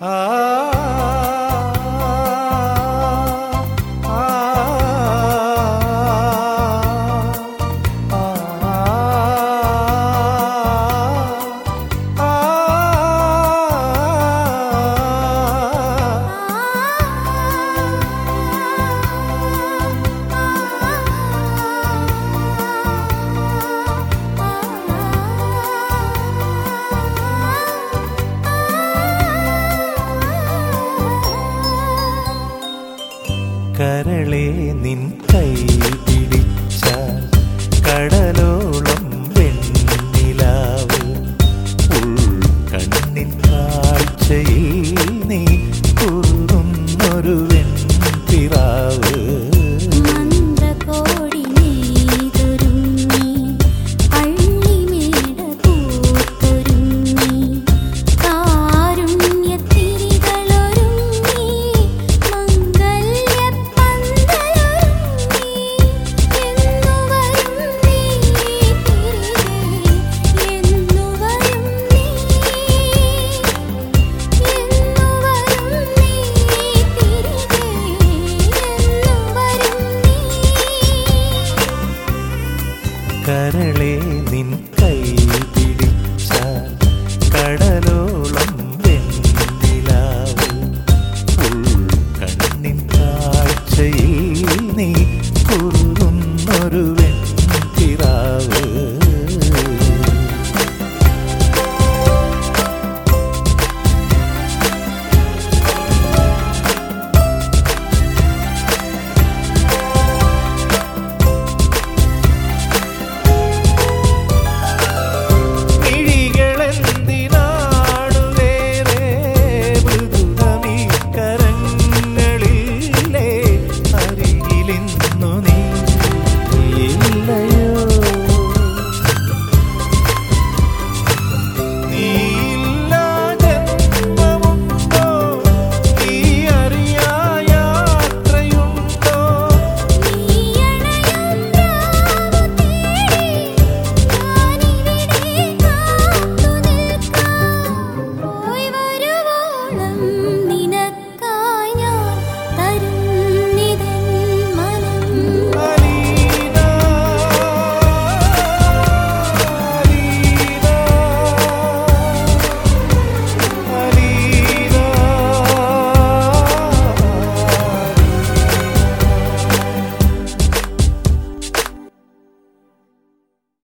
Ah. കരളെ നിൻ കൈ കരളെ നിൻ കൈ പിടിച്ച കടലോളം വെണ്ണിലാവും. കണ്ണിൻ കാഴ്ചയിൽ നീ